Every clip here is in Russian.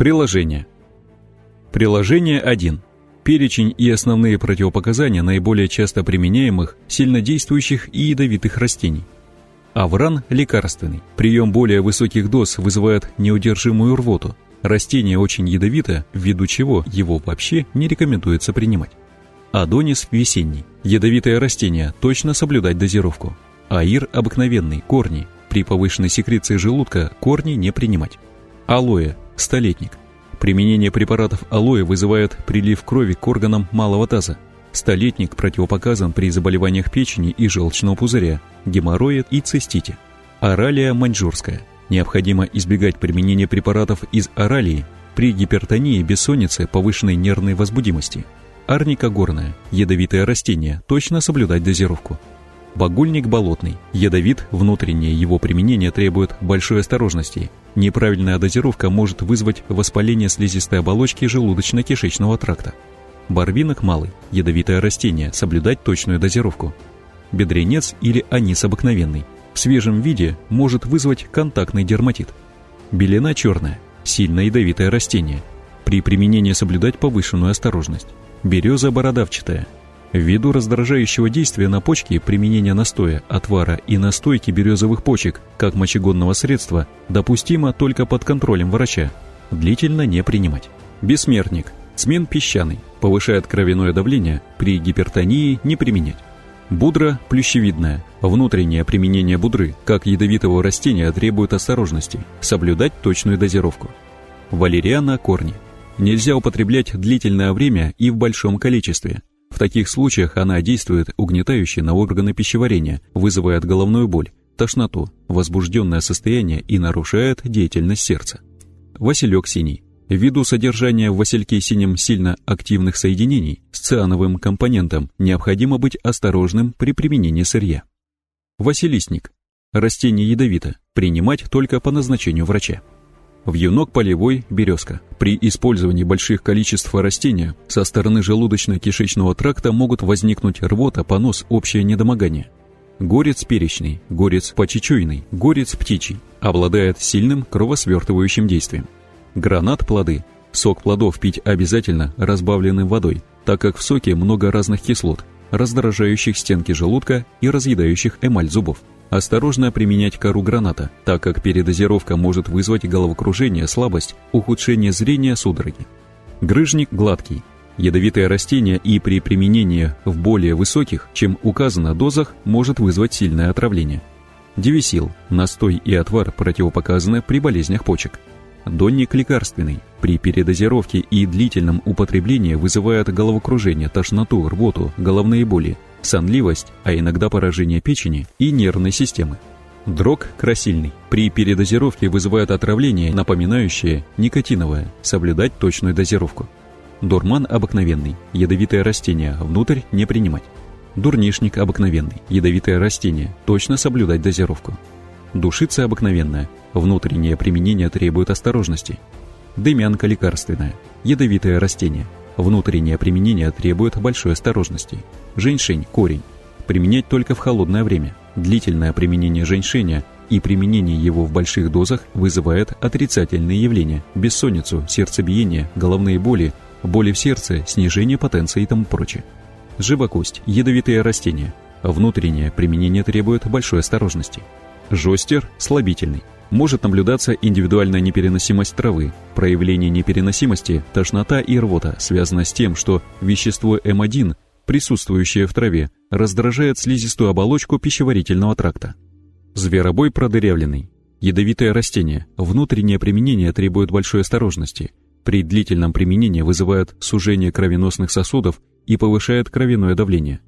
Приложение. Приложение 1. Перечень и основные противопоказания наиболее часто применяемых, сильнодействующих и ядовитых растений. Авран лекарственный. Прием более высоких доз вызывает неудержимую рвоту. Растение очень ядовито, ввиду чего его вообще не рекомендуется принимать. Адонис весенний. Ядовитое растение, точно соблюдать дозировку. Аир обыкновенный, корни. При повышенной секреции желудка корни не принимать. Алоэ, столетник. Применение препаратов алоэ вызывает прилив крови к органам малого таза. Столетник противопоказан при заболеваниях печени и желчного пузыря, геморрое и цистите. Оралия маньчжурская. Необходимо избегать применения препаратов из оралии при гипертонии, бессоннице, повышенной нервной возбудимости. Арника горная. Ядовитое растение. Точно соблюдать дозировку. Багульник болотный. Ядовит, внутреннее его применение требует большой осторожности. Неправильная дозировка может вызвать воспаление слизистой оболочки желудочно-кишечного тракта. Барвинок малый. Ядовитое растение. Соблюдать точную дозировку. Бедренец или анис обыкновенный. В свежем виде может вызвать контактный дерматит. Белена черная. Сильно ядовитое растение. При применении соблюдать повышенную осторожность. Береза бородавчатая Ввиду раздражающего действия на почки применение настоя, отвара и настойки березовых почек как мочегонного средства допустимо только под контролем врача. Длительно не принимать. Бессмертник. Смен песчаный. Повышает кровяное давление. При гипертонии не применять. Будра плющевидная. Внутреннее применение будры, как ядовитого растения, требует осторожности. Соблюдать точную дозировку. Валериана корни. Нельзя употреблять длительное время и в большом количестве. В таких случаях она действует угнетающе на органы пищеварения, вызывает головную боль, тошноту, возбужденное состояние и нарушает деятельность сердца. Василек синий. Ввиду содержания в васильке синем сильно активных соединений с циановым компонентом необходимо быть осторожным при применении сырья. Василисник. Растение ядовито. Принимать только по назначению врача. Вьюнок полевой, березка. При использовании больших количеств растения со стороны желудочно-кишечного тракта могут возникнуть рвота, понос, общее недомогание. Горец перечный, горец почечуйный, горец птичий. Обладает сильным кровосвертывающим действием. Гранат плоды. Сок плодов пить обязательно разбавленным водой, так как в соке много разных кислот, раздражающих стенки желудка и разъедающих эмаль зубов. Осторожно применять кору граната, так как передозировка может вызвать головокружение, слабость, ухудшение зрения, судороги. Грыжник гладкий. Ядовитое растение и при применении в более высоких, чем указано, дозах может вызвать сильное отравление. Девисил. Настой и отвар противопоказаны при болезнях почек. Донник лекарственный. При передозировке и длительном употреблении вызывает головокружение, тошноту, рвоту, головные боли, сонливость, а иногда поражение печени и нервной системы. Дрог красильный. При передозировке вызывает отравление, напоминающее никотиновое. Соблюдать точную дозировку. Дурман обыкновенный. Ядовитое растение. Внутрь не принимать. Дурнишник обыкновенный. Ядовитое растение. Точно соблюдать дозировку. Душица обыкновенная. Внутреннее применение требует осторожности. Дымянка лекарственная. Ядовитое растение. Внутреннее применение требует большой осторожности. Женьшень – корень. Применять только в холодное время. Длительное применение женьшеня и применение его в больших дозах вызывает отрицательные явления – бессонницу, сердцебиение, головные боли, боли в сердце, снижение потенции и тому прочее. Живокость – ядовитые растения. Внутреннее применение требует большой осторожности. Жостер – слабительный. Может наблюдаться индивидуальная непереносимость травы, проявление непереносимости, тошнота и рвота, связано с тем, что вещество М1, присутствующее в траве, раздражает слизистую оболочку пищеварительного тракта. Зверобой продырявленный. Ядовитое растение. Внутреннее применение требует большой осторожности. При длительном применении вызывает сужение кровеносных сосудов и повышает кровяное давление.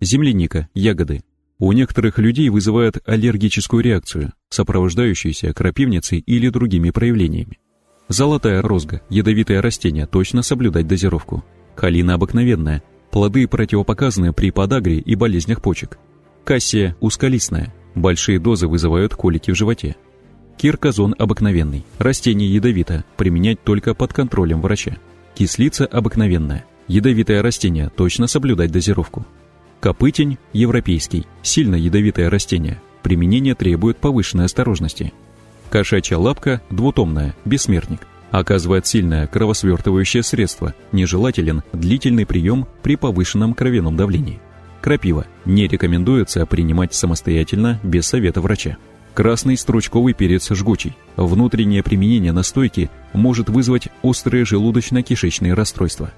Земляника, ягоды, у некоторых людей вызывает аллергическую реакцию, сопровождающуюся крапивницей или другими проявлениями. Золотая розга, ядовитое растение, точно соблюдать дозировку. Калина обыкновенная, плоды противопоказаны при подагре и болезнях почек. Кассия узколистная, большие дозы вызывают колики в животе. Кирказон обыкновенный, растение ядовито, применять только под контролем врача. Кислица обыкновенная, ядовитое растение, точно соблюдать дозировку. Копытень – европейский, сильно ядовитое растение. Применение требует повышенной осторожности. Кошачья лапка – двутомная, бессмертник. Оказывает сильное кровосвертывающее средство, нежелателен длительный прием при повышенном кровяном давлении. Крапива не рекомендуется принимать самостоятельно без совета врача. Красный стручковый перец жгучий. Внутреннее применение настойки может вызвать острые желудочно-кишечные расстройства.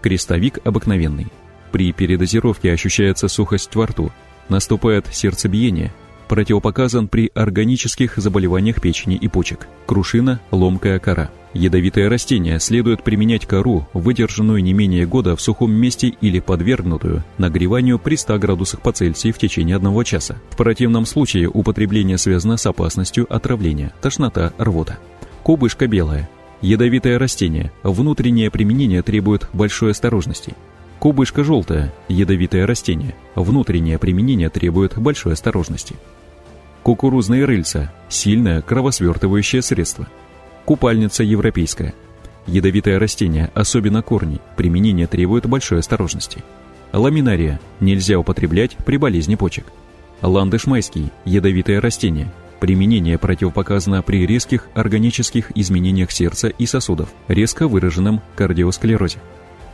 Крестовик обыкновенный. При передозировке ощущается сухость во рту, наступает сердцебиение, противопоказан при органических заболеваниях печени и почек. Крушина, ломкая кора. Ядовитое растение следует применять кору, выдержанную не менее года в сухом месте или подвергнутую нагреванию при 100 градусах по Цельсию в течение одного часа. В противном случае употребление связано с опасностью отравления, тошнота, рвота. Кубышка белая. Ядовитое растение. Внутреннее применение требует большой осторожности. Кубышка желтая. Ядовитое растение. Внутреннее применение требует большой осторожности. Кукурузные рыльца – сильное кровосвертывающее средство. Купальница европейская. Ядовитое растение, особенно корни, применение требует большой осторожности. Ламинария – нельзя употреблять при болезни почек. Ландыш майский – ядовитое растение. Применение противопоказано при резких органических изменениях сердца и сосудов, резко выраженном кардиосклерозе.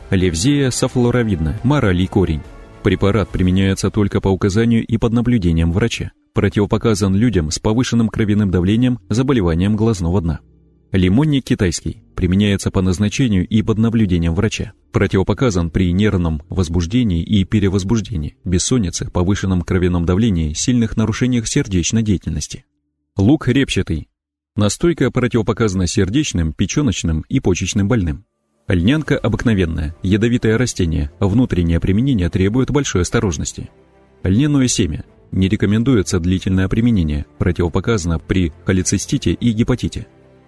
Левзея сафлоровидна, моралий корень. Препарат применяется только по указанию и под наблюдением врача противопоказан людям с повышенным кровяным давлением, заболеванием глазного дна. Лимонник китайский применяется по назначению и под наблюдением врача. Противопоказан при нервном возбуждении и перевозбуждении, бессоннице, повышенном кровяном давлении, сильных нарушениях сердечной деятельности. Лук репчатый. Настойка противопоказана сердечным, печеночным и почечным больным. Льнянка обыкновенная, ядовитое растение, внутреннее применение требует большой осторожности. Льняное семя не рекомендуется длительное применение, противопоказано при холецистите и гепатите.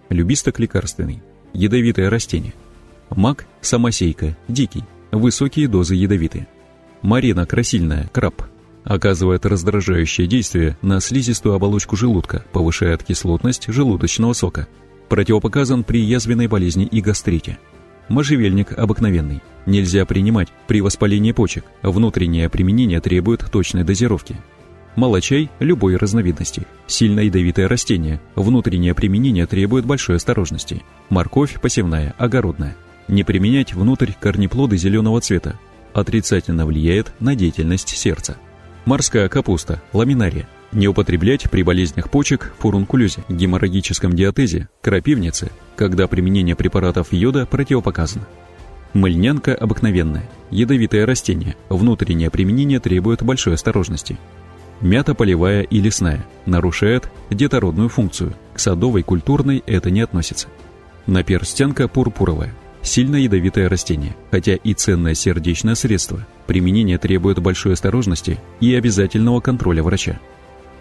Любисток лекарственный. Ядовитое растение. Мак – самосейка, дикий. Высокие дозы ядовиты. Марина красильная, краб. Оказывает раздражающее действие на слизистую оболочку желудка, повышает кислотность желудочного сока. Противопоказан при язвенной болезни и гастрите. Можжевельник обыкновенный. Нельзя принимать при воспалении почек. Внутреннее применение требует точной дозировки. Молочай любой разновидности. Сильно ядовитое растение. Внутреннее применение требует большой осторожности. Морковь посевная, огородная. Не применять внутрь корнеплоды зеленого цвета. Отрицательно влияет на деятельность сердца. Морская капуста, ламинария. Не употреблять при болезнях почек, фурункулезе, геморрагическом диатезе, крапивнице, когда применение препаратов йода противопоказано. Мыльнянка обыкновенная. Ядовитое растение. Внутреннее применение требует большой осторожности. Мята полевая и лесная нарушает детородную функцию. К садовой культурной это не относится. Наперстянка пурпуровая. Сильно ядовитое растение, хотя и ценное сердечное средство. Применение требует большой осторожности и обязательного контроля врача.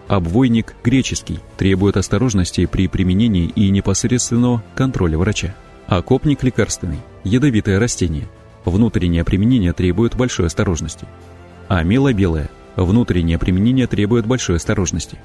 Обвойник греческий требует осторожности при применении и непосредственного контроля врача. Окопник лекарственный – ядовитое растение. Внутреннее применение требует большой осторожности. Амела белая Внутреннее применение требует большой осторожности.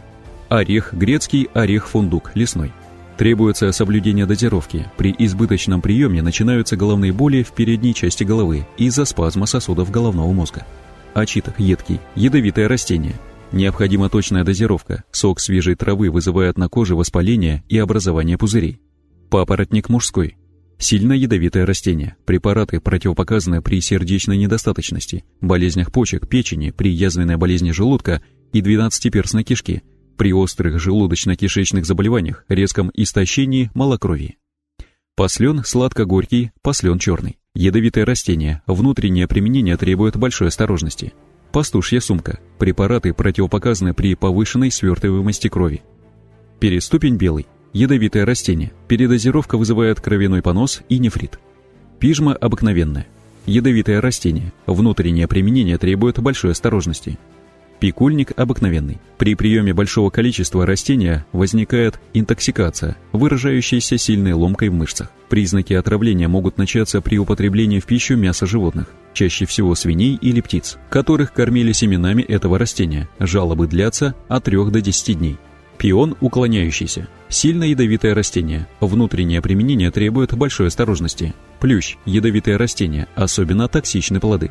Орех грецкий, орех фундук, лесной. Требуется соблюдение дозировки. При избыточном приеме начинаются головные боли в передней части головы из-за спазма сосудов головного мозга. Очиток едкий, ядовитое растение. Необходима точная дозировка. Сок свежей травы вызывает на коже воспаление и образование пузырей. Папоротник мужской. Сильно ядовитое растение. Препараты противопоказаны при сердечной недостаточности, болезнях почек, печени, при язвенной болезни желудка и двенадцатиперстной кишки, при острых желудочно-кишечных заболеваниях, резком истощении, малокровии. Послен сладко-горький, послен черный. Ядовитое растение, внутреннее применение требует большой осторожности. Пастушья сумка. Препараты противопоказаны при повышенной свертываемости крови. Переступень белый. Ядовитое растение. Передозировка вызывает кровяной понос и нефрит. Пижма обыкновенная. Ядовитое растение. Внутреннее применение требует большой осторожности. Пикульник обыкновенный. При приеме большого количества растения возникает интоксикация, выражающаяся сильной ломкой в мышцах. Признаки отравления могут начаться при употреблении в пищу мяса животных, чаще всего свиней или птиц, которых кормили семенами этого растения. Жалобы длятся от 3 до 10 дней. Пион уклоняющийся. Сильно ядовитое растение. Внутреннее применение требует большой осторожности. Плющ – ядовитое растение, особенно токсичны плоды.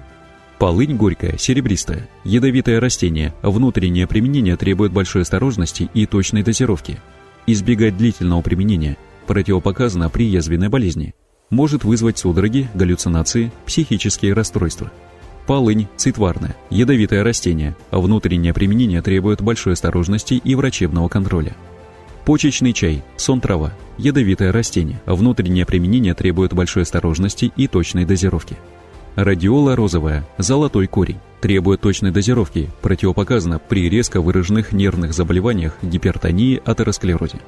Полынь горькая, серебристая. Ядовитое растение. Внутреннее применение требует большой осторожности и точной дозировки. Избегать длительного применения. противопоказана при язвенной болезни. Может вызвать судороги, галлюцинации, психические расстройства. Полынь – цитварное, ядовитое растение, внутреннее применение требует большой осторожности и врачебного контроля. Почечный чай, сон трава, ядовитое растение, внутреннее применение требует большой осторожности и точной дозировки. Радиола розовая, золотой корень, требует точной дозировки, противопоказано при резко выраженных нервных заболеваниях, гипертонии, атеросклерозе.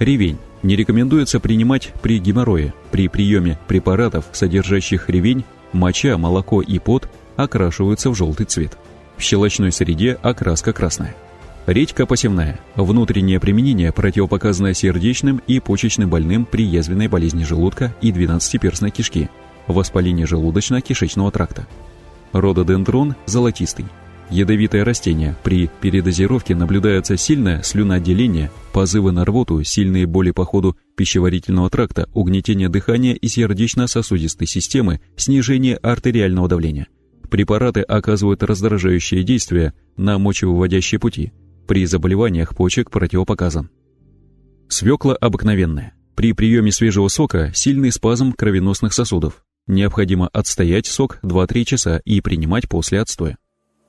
Ревень. Не рекомендуется принимать при геморрое. При приеме препаратов, содержащих ревень, моча, молоко и пот окрашиваются в желтый цвет. В щелочной среде окраска красная. Редька посевная. Внутреннее применение противопоказано сердечным и почечным больным при язвенной болезни желудка и двенадцатиперстной кишки, воспалении желудочно-кишечного тракта. Рододендрон золотистый. Ядовитое растение. При передозировке наблюдается сильное слюноотделение, позывы на рвоту, сильные боли по ходу пищеварительного тракта, угнетение дыхания и сердечно-сосудистой системы, снижение артериального давления. Препараты оказывают раздражающее действие на мочевыводящие пути. При заболеваниях почек противопоказан. Свекла обыкновенная. При приеме свежего сока сильный спазм кровеносных сосудов. Необходимо отстоять сок 2-3 часа и принимать после отстоя.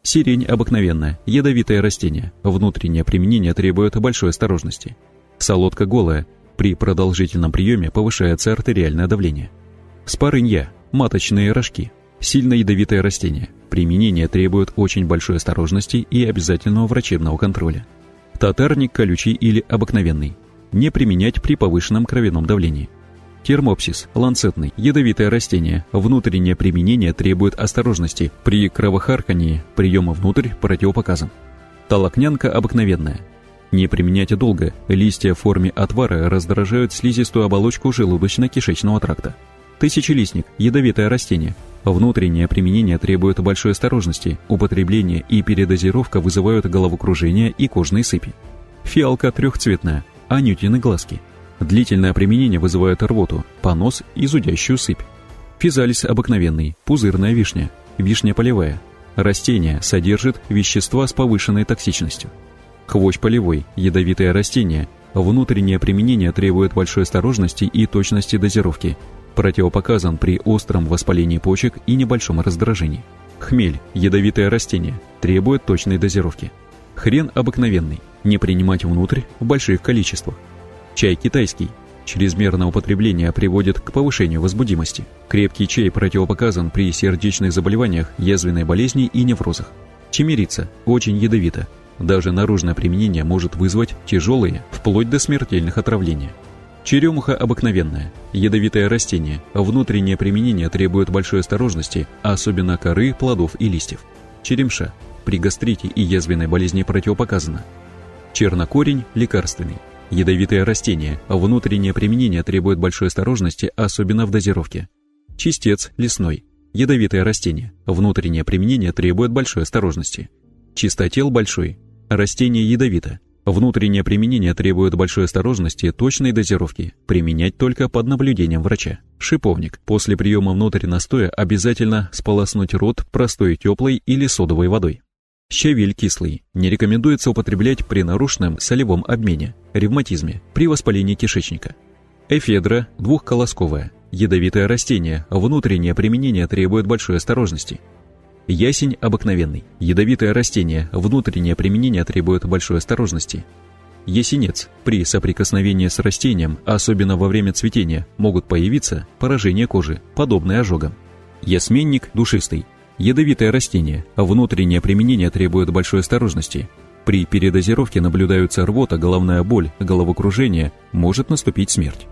Сирень обыкновенная, ядовитое растение. Внутреннее применение требует большой осторожности. Солодка голая. При продолжительном приеме повышается артериальное давление. Спарынья, маточные рожки. Сильно ядовитое растение. Применение требует очень большой осторожности и обязательного врачебного контроля. Татарник колючий или обыкновенный. Не применять при повышенном кровяном давлении. Термопсис, ланцетный, ядовитое растение. Внутреннее применение требует осторожности. При кровохаркании приема внутрь противопоказан. Толокнянка обыкновенная. Не применяйте долго. Листья в форме отвара раздражают слизистую оболочку желудочно-кишечного тракта. Тысячелистник – ядовитое растение. Внутреннее применение требует большой осторожности. Употребление и передозировка вызывают головокружение и кожные сыпи. Фиалка трехцветная. Анютины глазки – Длительное применение вызывает рвоту, понос и зудящую сыпь. Физалис обыкновенный, пузырная вишня, вишня полевая. Растение содержит вещества с повышенной токсичностью. Хвощ полевой, ядовитое растение. Внутреннее применение требует большой осторожности и точности дозировки. Противопоказан при остром воспалении почек и небольшом раздражении. Хмель, ядовитое растение, требует точной дозировки. Хрен обыкновенный, не принимать внутрь в больших количествах. Чай китайский. Чрезмерное употребление приводит к повышению возбудимости. Крепкий чай противопоказан при сердечных заболеваниях, язвенной болезни и неврозах. Чемерица очень ядовита. Даже наружное применение может вызвать тяжелые, вплоть до смертельных отравления. Черемуха обыкновенная, ядовитое растение, внутреннее применение требует большой осторожности, особенно коры, плодов и листьев. Черемша при гастрите и язвенной болезни противопоказано. Чернокорень лекарственный, Ядовитое растение, а внутреннее применение требует большой осторожности, особенно в дозировке. Чистец лесной. Ядовитое растение. Внутреннее применение требует большой осторожности. Чистотел большой. Растение ядовито. Внутреннее применение требует большой осторожности, точной дозировки. Применять только под наблюдением врача. Шиповник. После приема внутрь настоя обязательно сполоснуть рот простой теплой или содовой водой. Щавель кислый. Не рекомендуется употреблять при нарушенном солевом обмене, ревматизме, при воспалении кишечника. Эфедра двухколосковая. Ядовитое растение, внутреннее применение требует большой осторожности. Ясень обыкновенный. Ядовитое растение, внутреннее применение требует большой осторожности. Ясенец. При соприкосновении с растением, особенно во время цветения, могут появиться поражение кожи, подобные ожогам. Ясменник душистый. Ядовитое растение, а внутреннее применение требует большой осторожности. При передозировке наблюдаются рвота, головная боль, головокружение, может наступить смерть.